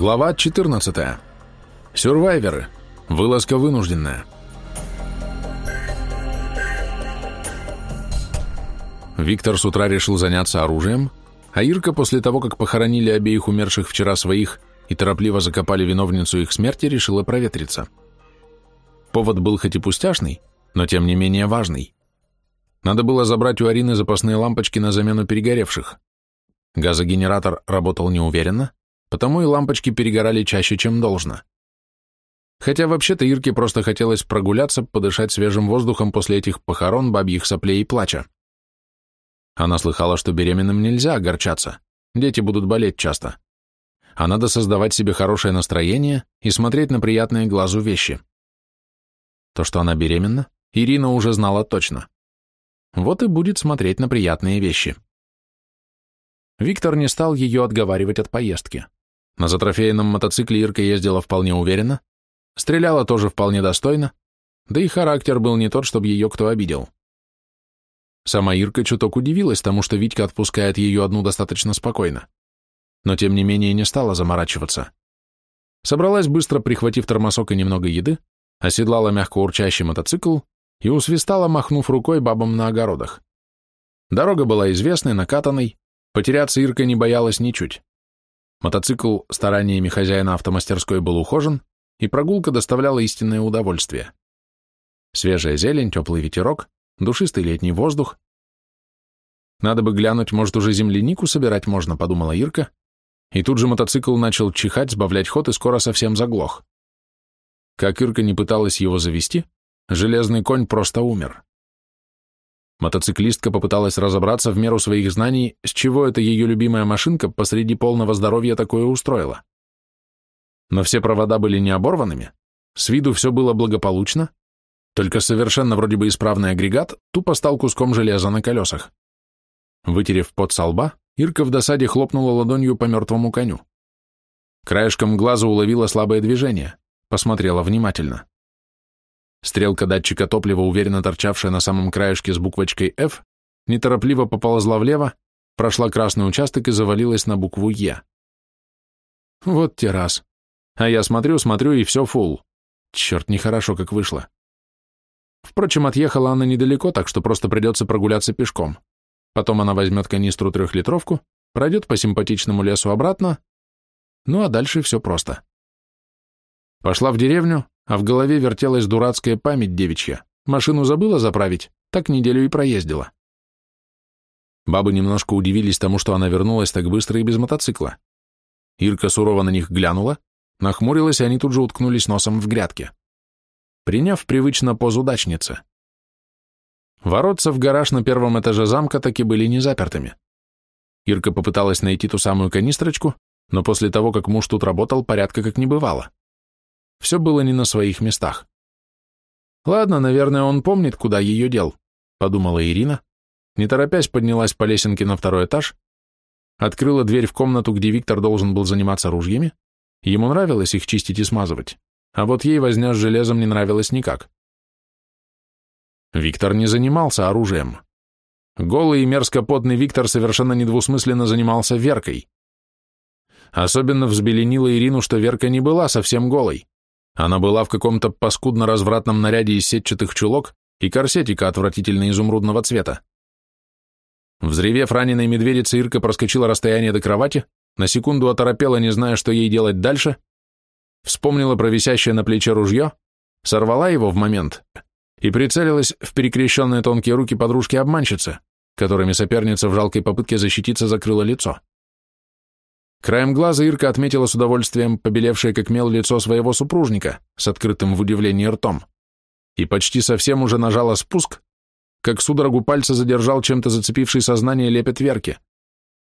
Глава 14. Сюрвайверы. Вылазка вынужденная. Виктор с утра решил заняться оружием, а Ирка после того, как похоронили обеих умерших вчера своих и торопливо закопали виновницу их смерти, решила проветриться. Повод был хоть и пустяшный, но тем не менее важный. Надо было забрать у Арины запасные лампочки на замену перегоревших. Газогенератор работал неуверенно, потому и лампочки перегорали чаще, чем должно. Хотя вообще-то Ирке просто хотелось прогуляться, подышать свежим воздухом после этих похорон, бабьих соплей и плача. Она слыхала, что беременным нельзя огорчаться, дети будут болеть часто. А надо создавать себе хорошее настроение и смотреть на приятные глазу вещи. То, что она беременна, Ирина уже знала точно. Вот и будет смотреть на приятные вещи. Виктор не стал ее отговаривать от поездки. На затрофейном мотоцикле Ирка ездила вполне уверенно, стреляла тоже вполне достойно, да и характер был не тот, чтобы ее кто обидел. Сама Ирка чуток удивилась тому, что Витька отпускает ее одну достаточно спокойно, но тем не менее не стала заморачиваться. Собралась быстро, прихватив тормосок и немного еды, оседлала мягко урчащий мотоцикл и усвистала, махнув рукой бабам на огородах. Дорога была известной, накатанной, потеряться Ирка не боялась ничуть. Мотоцикл стараниями хозяина автомастерской был ухожен, и прогулка доставляла истинное удовольствие. Свежая зелень, теплый ветерок, душистый летний воздух. Надо бы глянуть, может, уже землянику собирать можно, подумала Ирка, и тут же мотоцикл начал чихать, сбавлять ход и скоро совсем заглох. Как Ирка не пыталась его завести, железный конь просто умер. Мотоциклистка попыталась разобраться в меру своих знаний, с чего эта ее любимая машинка посреди полного здоровья такое устроила. Но все провода были не оборванными, с виду все было благополучно, только совершенно вроде бы исправный агрегат тупо стал куском железа на колесах. Вытерев пот со лба, Ирка в досаде хлопнула ладонью по мертвому коню. Краешком глаза уловила слабое движение, посмотрела внимательно. Стрелка датчика топлива, уверенно торчавшая на самом краешке с буквочкой F, неторопливо поползла влево, прошла красный участок и завалилась на букву Е. Вот те раз. А я смотрю, смотрю, и все фул. Черт, нехорошо как вышло. Впрочем, отъехала она недалеко, так что просто придется прогуляться пешком. Потом она возьмет канистру трехлитровку, пройдет по симпатичному лесу обратно, ну а дальше все просто. Пошла в деревню, а в голове вертелась дурацкая память девичья. Машину забыла заправить, так неделю и проездила. Бабы немножко удивились тому, что она вернулась так быстро и без мотоцикла. Ирка сурово на них глянула, нахмурилась, и они тут же уткнулись носом в грядке. Приняв привычно позу дачницы. Воротца в гараж на первом этаже замка таки были не запертыми. Ирка попыталась найти ту самую канистрочку, но после того, как муж тут работал, порядка как не бывало. Все было не на своих местах. Ладно, наверное, он помнит, куда ее дел, подумала Ирина, не торопясь поднялась по лесенке на второй этаж, открыла дверь в комнату, где Виктор должен был заниматься ружьями, ему нравилось их чистить и смазывать, а вот ей возня с железом не нравилась никак. Виктор не занимался оружием. Голый и мерзко потный Виктор совершенно недвусмысленно занимался Веркой. Особенно взбеленила Ирину, что Верка не была совсем голой. Она была в каком-то паскудно-развратном наряде из сетчатых чулок и корсетика отвратительно изумрудного цвета. Взревев раненой медведицы, Ирка проскочила расстояние до кровати, на секунду оторопела, не зная, что ей делать дальше, вспомнила про висящее на плече ружье, сорвала его в момент и прицелилась в перекрещенные тонкие руки подружки-обманщицы, которыми соперница в жалкой попытке защититься закрыла лицо. Краем глаза Ирка отметила с удовольствием побелевшее как мел лицо своего супружника с открытым в удивлении ртом и почти совсем уже нажала спуск, как судорогу пальца задержал чем-то зацепивший сознание лепет Верки.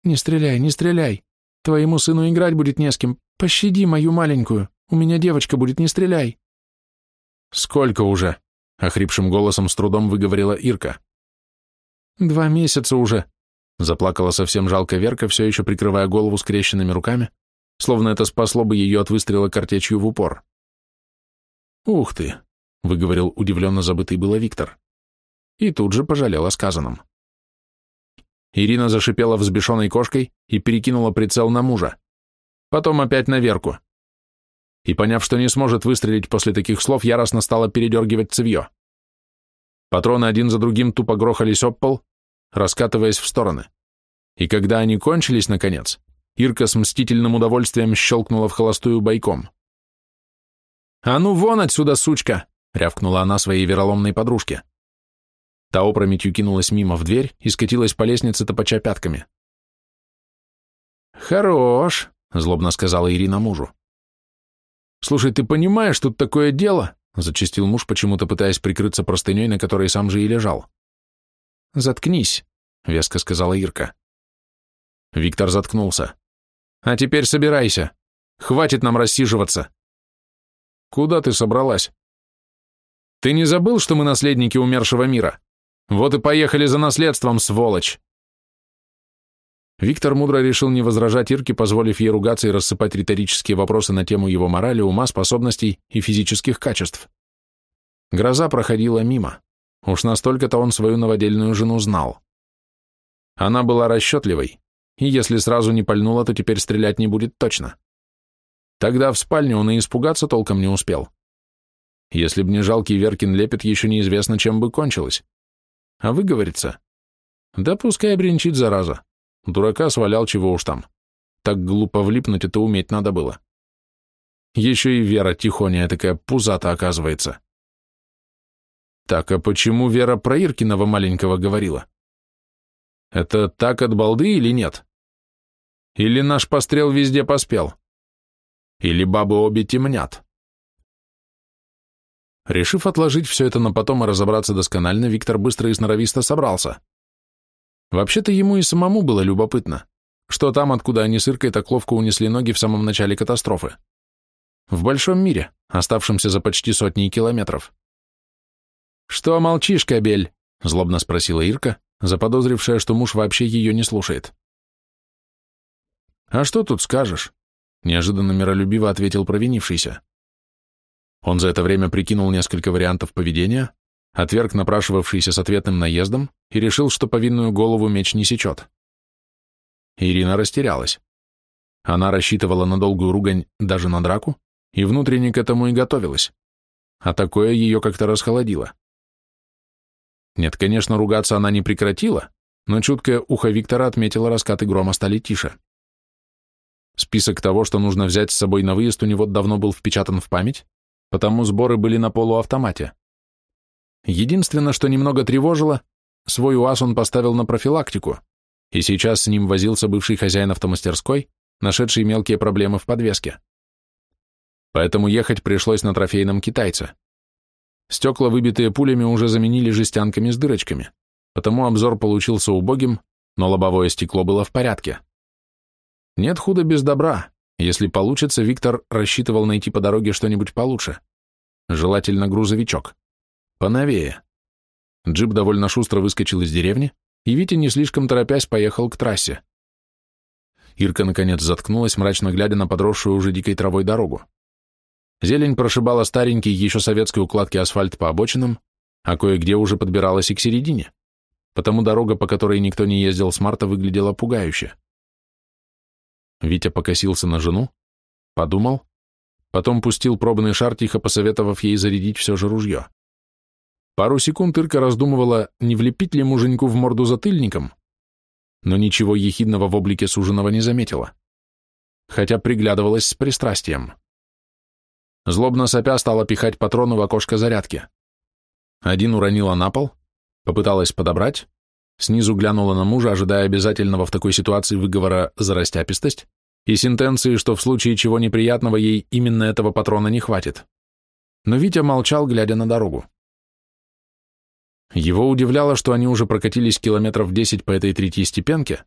«Не стреляй, не стреляй! Твоему сыну играть будет не с кем. Пощади мою маленькую. У меня девочка будет, не стреляй!» «Сколько уже?» — охрипшим голосом с трудом выговорила Ирка. «Два месяца уже», Заплакала совсем жалко Верка, все еще прикрывая голову скрещенными руками, словно это спасло бы ее от выстрела картечью в упор. «Ух ты!» — выговорил удивленно забытый было Виктор. И тут же пожалел о сказанном. Ирина зашипела взбешенной кошкой и перекинула прицел на мужа. Потом опять на Верку, и, поняв, что не сможет выстрелить после таких слов, яростно стала передергивать цевье. Патроны один за другим тупо грохались об пол, раскатываясь в стороны. И когда они кончились, наконец, Ирка с мстительным удовольствием щелкнула в холостую бойком. «А ну вон отсюда, сучка!» — рявкнула она своей вероломной подружке. Та опрометью кинулась мимо в дверь и скатилась по лестнице, топача пятками. «Хорош», — злобно сказала Ирина мужу. «Слушай, ты понимаешь, тут такое дело?» — зачастил муж, почему-то пытаясь прикрыться простыней, на которой сам же и лежал. «Заткнись», — веско сказала Ирка. Виктор заткнулся. «А теперь собирайся. Хватит нам рассиживаться». «Куда ты собралась?» «Ты не забыл, что мы наследники умершего мира? Вот и поехали за наследством, сволочь!» Виктор мудро решил не возражать Ирке, позволив ей ругаться и рассыпать риторические вопросы на тему его морали, ума, способностей и физических качеств. Гроза проходила мимо. Уж настолько-то он свою новодельную жену знал. Она была расчетливой, и если сразу не пальнула, то теперь стрелять не будет точно. Тогда в спальне он и испугаться толком не успел. Если б не жалкий Веркин лепет, еще неизвестно, чем бы кончилось. А выговорится? Да пускай бренчит, зараза. Дурака свалял, чего уж там. Так глупо влипнуть это уметь надо было. Еще и Вера тихоняя такая пузата оказывается. Так, а почему Вера про Иркиного маленького говорила? Это так от балды или нет? Или наш пострел везде поспел? Или бабы обе темнят? Решив отложить все это на потом и разобраться досконально, Виктор быстро и сноровисто собрался. Вообще-то ему и самому было любопытно, что там, откуда они с Иркой так ловко унесли ноги в самом начале катастрофы. В большом мире, оставшемся за почти сотни километров. «Что молчишь, кобель?» — злобно спросила Ирка, заподозрившая, что муж вообще ее не слушает. «А что тут скажешь?» — неожиданно миролюбиво ответил провинившийся. Он за это время прикинул несколько вариантов поведения, отверг напрашивавшийся с ответным наездом и решил, что повинную голову меч не сечет. Ирина растерялась. Она рассчитывала на долгую ругань, даже на драку, и внутренне к этому и готовилась. А такое ее как-то расхолодило. Нет, конечно, ругаться она не прекратила, но чуткое ухо Виктора отметило, раскаты грома стали тише. Список того, что нужно взять с собой на выезд, у него давно был впечатан в память, потому сборы были на полуавтомате. Единственное, что немного тревожило, свой УАЗ он поставил на профилактику, и сейчас с ним возился бывший хозяин автомастерской, нашедший мелкие проблемы в подвеске. Поэтому ехать пришлось на трофейном китайце. Стекла, выбитые пулями, уже заменили жестянками с дырочками, потому обзор получился убогим, но лобовое стекло было в порядке. Нет худа без добра. Если получится, Виктор рассчитывал найти по дороге что-нибудь получше. Желательно грузовичок. Поновее. Джип довольно шустро выскочил из деревни, и Витя, не слишком торопясь, поехал к трассе. Ирка, наконец, заткнулась, мрачно глядя на подросшую уже дикой травой дорогу. Зелень прошибала старенький еще советской укладки асфальт по обочинам, а кое-где уже подбиралась и к середине, потому дорога, по которой никто не ездил с марта, выглядела пугающе. Витя покосился на жену, подумал, потом пустил пробный шар, тихо посоветовав ей зарядить все же ружье. Пару секунд Ирка раздумывала, не влепить ли муженьку в морду затыльником, но ничего ехидного в облике суженого не заметила, хотя приглядывалась с пристрастием. Злобно сопя стала пихать патроны в окошко зарядки. Один уронила на пол, попыталась подобрать, снизу глянула на мужа, ожидая обязательного в такой ситуации выговора за растяпистость и сентенции, что в случае чего неприятного ей именно этого патрона не хватит. Но Витя молчал, глядя на дорогу. Его удивляло, что они уже прокатились километров десять по этой третьей степенке,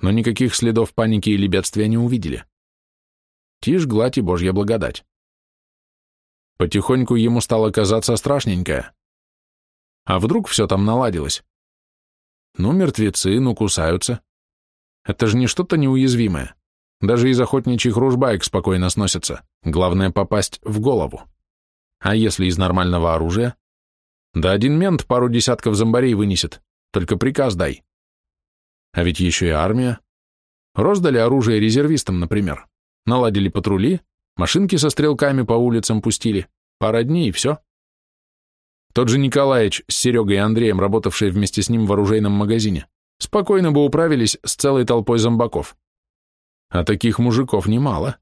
но никаких следов паники или бедствия не увидели. Тишь, гладь и божья благодать. Потихоньку ему стало казаться страшненькое. А вдруг все там наладилось? Ну, мертвецы, ну, кусаются. Это же не что-то неуязвимое. Даже из охотничьих ружбаек спокойно сносятся. Главное попасть в голову. А если из нормального оружия? Да один мент пару десятков зомбарей вынесет. Только приказ дай. А ведь еще и армия. Роздали оружие резервистам, например. Наладили патрули, Машинки со стрелками по улицам пустили. Пара дней и все. Тот же Николаевич с Серегой и Андреем, работавшие вместе с ним в оружейном магазине, спокойно бы управились с целой толпой зомбаков. А таких мужиков немало.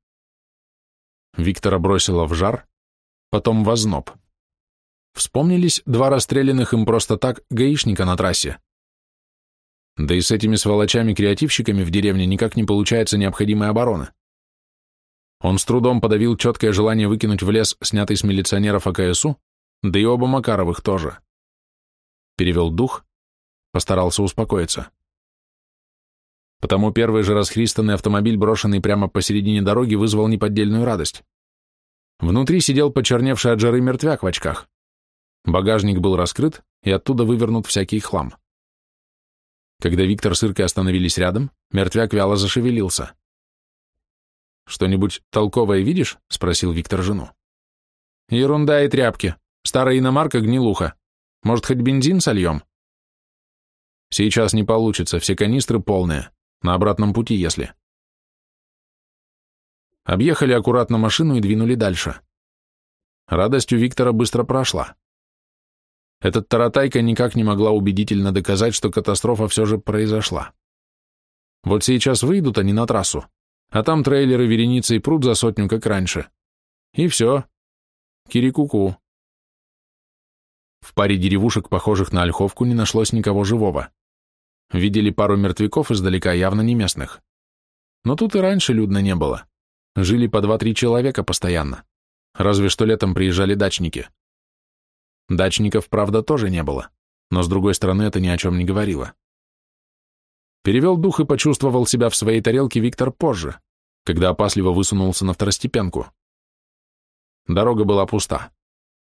Виктора бросило в жар, потом в озноб. Вспомнились два расстрелянных им просто так гаишника на трассе. Да и с этими сволочами-креативщиками в деревне никак не получается необходимая оборона. Он с трудом подавил четкое желание выкинуть в лес снятый с милиционеров АКСУ, да и оба Макаровых тоже. Перевел дух, постарался успокоиться. Потому первый же расхристанный автомобиль, брошенный прямо посередине дороги, вызвал неподдельную радость. Внутри сидел почерневший от жары мертвяк в очках. Багажник был раскрыт, и оттуда вывернут всякий хлам. Когда Виктор с Иркой остановились рядом, мертвяк вяло зашевелился. «Что-нибудь толковое видишь?» — спросил Виктор жену. «Ерунда и тряпки. Старая иномарка гнилуха. Может, хоть бензин сольем?» «Сейчас не получится, все канистры полные. На обратном пути, если». Объехали аккуратно машину и двинули дальше. Радость у Виктора быстро прошла. Этот таратайка никак не могла убедительно доказать, что катастрофа все же произошла. Вот сейчас выйдут они на трассу, а там трейлеры вереницей прут за сотню, как раньше. И все. Кирикуку. В паре деревушек, похожих на Ольховку, не нашлось никого живого. Видели пару мертвяков издалека, явно не местных. Но тут и раньше людно не было. Жили по два-три человека постоянно. Разве что летом приезжали дачники. Дачников, правда, тоже не было, но, с другой стороны, это ни о чем не говорило. Перевел дух и почувствовал себя в своей тарелке Виктор позже, когда опасливо высунулся на второстепенку. Дорога была пуста.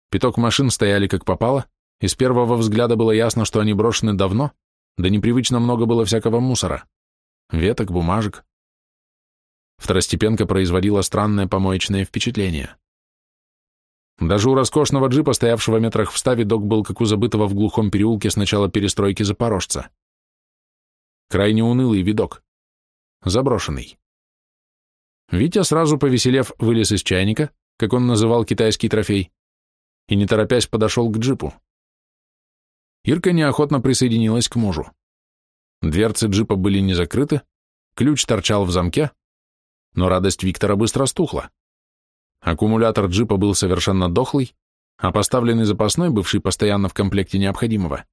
Пяток машин стояли как попало, и с первого взгляда было ясно, что они брошены давно, да непривычно много было всякого мусора. Веток, бумажек. Второстепенка производила странное помоечное впечатление. Даже у роскошного джипа, стоявшего метрах в ста, видок был, как у забытого в глухом переулке с начала перестройки запорожца. Крайне унылый видок. Заброшенный. Витя, сразу повеселев, вылез из чайника, как он называл китайский трофей, и, не торопясь, подошел к джипу. Ирка неохотно присоединилась к мужу. Дверцы джипа были не закрыты, ключ торчал в замке, но радость Виктора быстро стухла. Аккумулятор джипа был совершенно дохлый, а поставленный запасной, бывший постоянно в комплекте необходимого,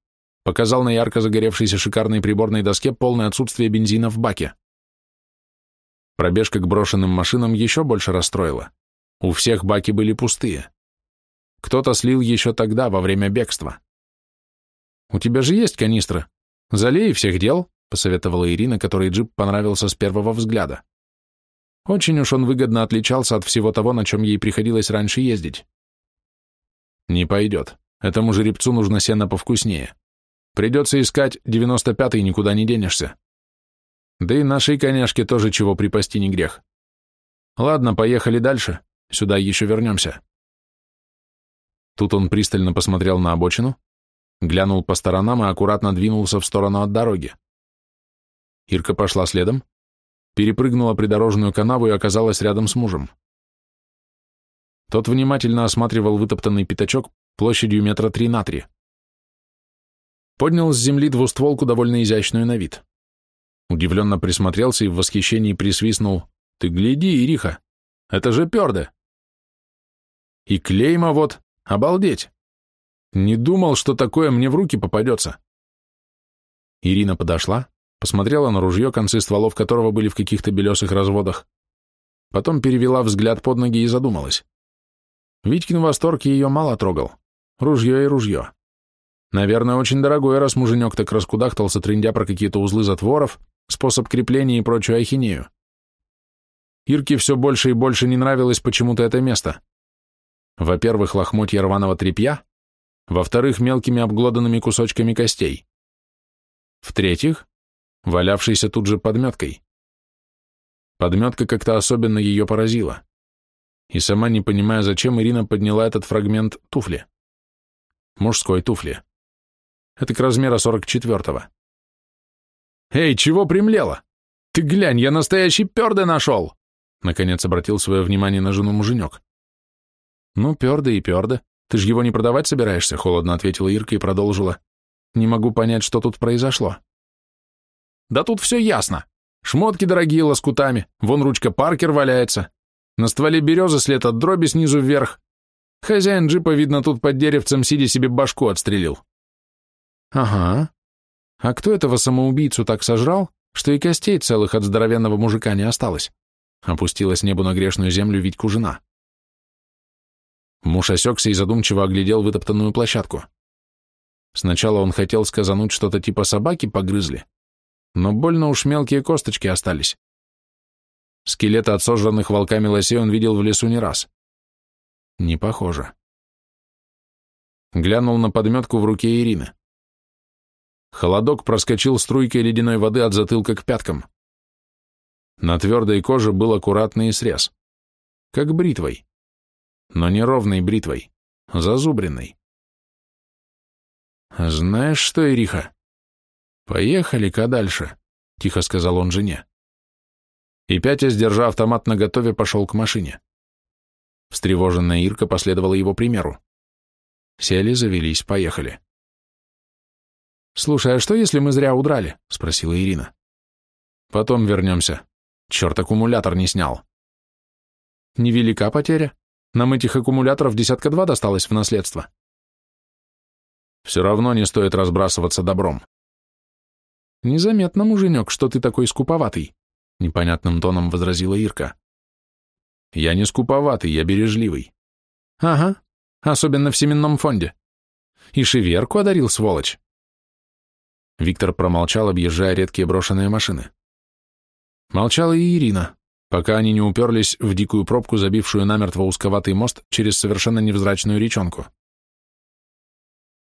показал на ярко загоревшейся шикарной приборной доске полное отсутствие бензина в баке. Пробежка к брошенным машинам еще больше расстроила. У всех баки были пустые. Кто-то слил еще тогда, во время бегства. «У тебя же есть канистры. Залей всех дел», — посоветовала Ирина, которой джип понравился с первого взгляда. Очень уж он выгодно отличался от всего того, на чем ей приходилось раньше ездить. Не пойдет. Этому жеребцу нужно сено повкуснее. Придется искать девяносто пятый, никуда не денешься. Да и нашей коняшке тоже чего припасти не грех. Ладно, поехали дальше. Сюда еще вернемся. Тут он пристально посмотрел на обочину, глянул по сторонам и аккуратно двинулся в сторону от дороги. Ирка пошла следом, перепрыгнула придорожную канаву и оказалась рядом с мужем. Тот внимательно осматривал вытоптанный пятачок площадью метра три на три. Поднял с земли двустволку довольно изящную на вид. Удивленно присмотрелся и в восхищении присвистнул. «Ты гляди, Ириха, это же перде!» «И клейма вот, обалдеть! Не думал, что такое мне в руки попадется!» Ирина подошла, посмотрела на ружье, концы стволов которого были в каких-то белесых разводах, потом перевела взгляд под ноги и задумалась. Витькин восторг ее мало трогал. Ружье и ружье. Наверное, очень дорогое, раз муженек так раскудахтался, трындя про какие-то узлы затворов, способ крепления и прочую ахинею. Ирке все больше и больше не нравилось почему-то это место. Во-первых, лохмотья рваного тряпья, во-вторых, мелкими обглоданными кусочками костей. В-третьих, валявшейся тут же подметкой. Подметка как-то особенно ее поразила. И сама не понимая, зачем, Ирина подняла этот фрагмент туфли. Мужской туфли. Это к размера 44-го. «Эй, чего примлела? Ты глянь, я настоящий перды нашел!» Наконец обратил свое внимание на жену муженек. Ну, перда и перда. Ты ж его не продавать собираешься, холодно ответила Ирка и продолжила. Не могу понять, что тут произошло. Да тут все ясно. Шмотки дорогие лоскутами, вон ручка Паркер валяется. На стволе березы след от дроби снизу вверх. Хозяин джипа, видно, тут под деревцем сидя себе башку отстрелил. Ага. А кто этого самоубийцу так сожрал, что и костей целых от здоровенного мужика не осталось? Опустилась небу на грешную землю Витьку жена. Муж осекся и задумчиво оглядел вытоптанную площадку. Сначала он хотел сказануть что-то типа собаки погрызли, но больно уж мелкие косточки остались. Скелеты от сожранных волками лосей он видел в лесу не раз. Не похоже. Глянул на подметку в руке Ирины. Холодок проскочил струйкой ледяной воды от затылка к пяткам. На твердой коже был аккуратный срез. Как бритвой. Но не ровной бритвой, зазубренной. «Знаешь что, Ириха? Поехали-ка дальше», — тихо сказал он жене. И Пятя, сдержа автомат наготове, пошел к машине. Встревоженная Ирка последовала его примеру. Сели, завелись, поехали. «Слушай, а что, если мы зря удрали?» — спросила Ирина. «Потом вернемся. Черт, аккумулятор не снял». «Невелика потеря. Нам этих аккумуляторов десятка два досталось в наследство». «Все равно не стоит разбрасываться добром». «Незаметно, муженек, что ты такой скуповатый», — непонятным тоном возразила Ирка. «Я не скуповатый, я бережливый». «Ага, особенно в семенном фонде. И шеверку одарил, сволочь». Виктор промолчал, объезжая редкие брошенные машины. Молчала и Ирина, пока они не уперлись в дикую пробку, забившую намертво узковатый мост через совершенно невзрачную речонку.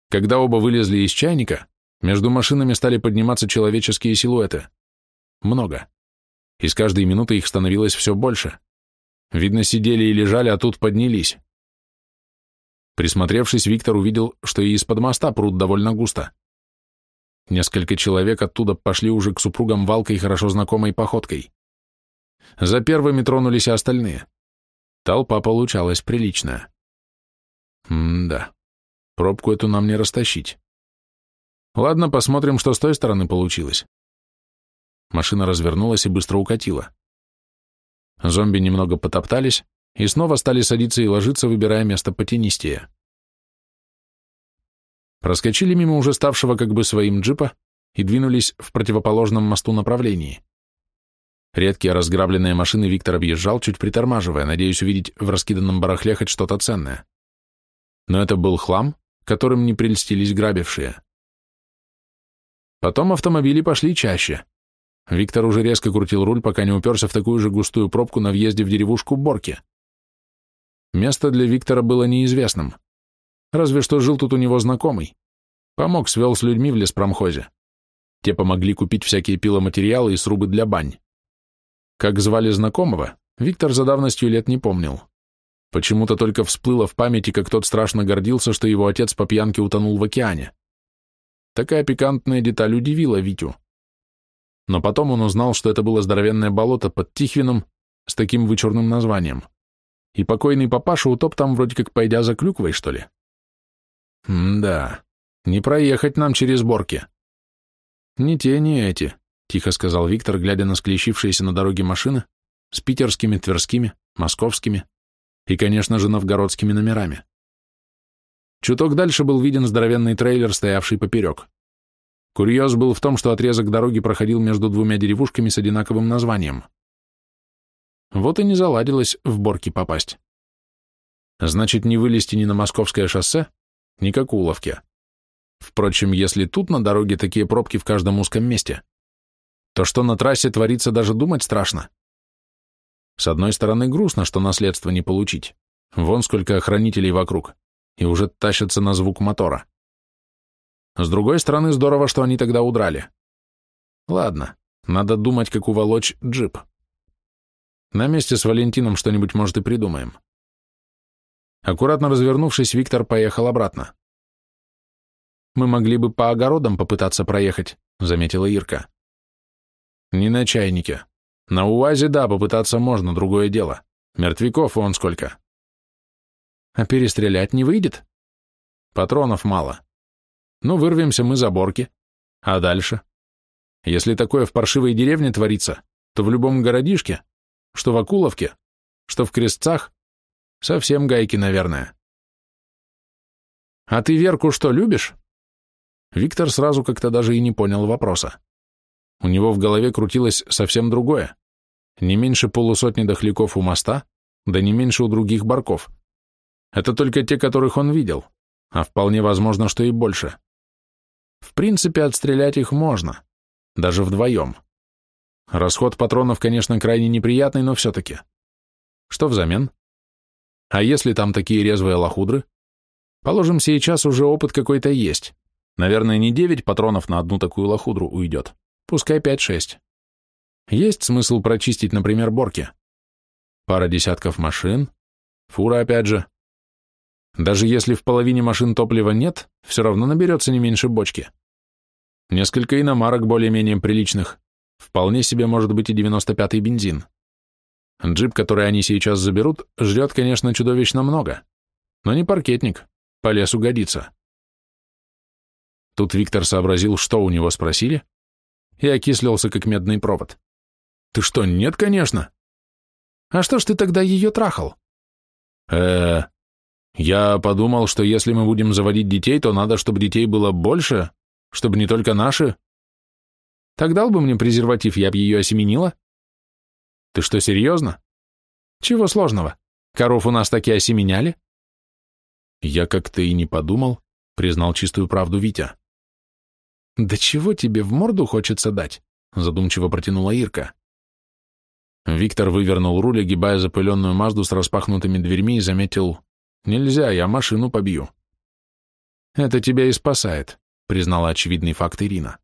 Когда оба вылезли из чайника, между машинами стали подниматься человеческие силуэты. Много. И с каждой минутой их становилось все больше. Видно, сидели и лежали, а тут поднялись. Присмотревшись, Виктор увидел, что и из-под моста пруд довольно густо. Несколько человек оттуда пошли уже к супругам Валкой хорошо знакомой походкой. За первыми тронулись и остальные. Толпа получалась приличная. М-да, пробку эту нам не растащить. Ладно, посмотрим, что с той стороны получилось. Машина развернулась и быстро укатила. Зомби немного потоптались и снова стали садиться и ложиться, выбирая место потенистее проскочили мимо уже ставшего как бы своим джипа и двинулись в противоположном мосту направлении. Редкие разграбленные машины Виктор объезжал, чуть притормаживая, надеясь увидеть в раскиданном барахле хоть что-то ценное. Но это был хлам, которым не прельстились грабившие. Потом автомобили пошли чаще. Виктор уже резко крутил руль, пока не уперся в такую же густую пробку на въезде в деревушку Борки. Место для Виктора было неизвестным. Разве что жил тут у него знакомый. Помог, свел с людьми в леспромхозе. Те помогли купить всякие пиломатериалы и срубы для бань. Как звали знакомого, Виктор за давностью лет не помнил. Почему-то только всплыло в памяти, как тот страшно гордился, что его отец по пьянке утонул в океане. Такая пикантная деталь удивила Витю. Но потом он узнал, что это было здоровенное болото под Тихвином с таким вычурным названием. И покойный папаша утоп там вроде как пойдя за клюквой, что ли. «Да, не проехать нам через борки». «Не те, не эти», — тихо сказал Виктор, глядя на склещившиеся на дороге машины с питерскими, тверскими, московскими и, конечно же, новгородскими номерами. Чуток дальше был виден здоровенный трейлер, стоявший поперек. Курьез был в том, что отрезок дороги проходил между двумя деревушками с одинаковым названием. Вот и не заладилось в Борки попасть. Значит, не вылезти ни на московское шоссе, ни к Акуловке. Впрочем, если тут на дороге такие пробки в каждом узком месте, то что на трассе творится, даже думать страшно. С одной стороны, грустно, что наследство не получить. Вон сколько охранителей вокруг, и уже тащатся на звук мотора. С другой стороны, здорово, что они тогда удрали. Ладно, надо думать, как уволочь джип. На месте с Валентином что-нибудь, может, и придумаем. Аккуратно развернувшись, Виктор поехал обратно. «Мы могли бы по огородам попытаться проехать», — заметила Ирка. «Не на чайнике. На УАЗе, да, попытаться можно, другое дело. Мертвяков вон сколько. А перестрелять не выйдет? Патронов мало. Ну, вырвемся мы за борки. А дальше? Если такое в паршивой деревне творится, то в любом городишке, что в Акуловке, что в Крестцах, совсем гайки, наверное. А ты Верку что, любишь? Виктор сразу как-то даже и не понял вопроса. У него в голове крутилось совсем другое. Не меньше полусотни дохляков у моста, да не меньше у других барков. Это только те, которых он видел, а вполне возможно, что и больше. В принципе, отстрелять их можно, даже вдвоем. Расход патронов, конечно, крайне неприятный, но все-таки. Что взамен? А если там такие резвые лохудры? Положим, сейчас уже опыт какой-то есть. Наверное, не 9 патронов на одну такую лохудру уйдет, пускай 5-6. Есть смысл прочистить, например, борки. Пара десятков машин, фура опять же. Даже если в половине машин топлива нет, все равно наберется не меньше бочки. Несколько иномарок более-менее приличных. Вполне себе может быть и 95-й бензин. Джип, который они сейчас заберут, жрет, конечно, чудовищно много. Но не паркетник, по лесу годится. Тут Виктор сообразил, что у него спросили, и окислился, как медный провод. «Ты что, нет, конечно?» «А что ж ты тогда ее трахал?» э я подумал, что если мы будем заводить детей, то надо, чтобы детей было больше, чтобы не только наши. Так дал бы мне презерватив, я б ее осеменила. Ты что, серьезно? Чего сложного? Коров у нас таки осеменяли. Я как-то и не подумал, признал чистую правду Витя. «Да чего тебе в морду хочется дать?» задумчиво протянула Ирка. Виктор вывернул руль, огибая запыленную Мазду с распахнутыми дверьми и заметил, «Нельзя, я машину побью». «Это тебя и спасает», признала очевидный факт Ирина.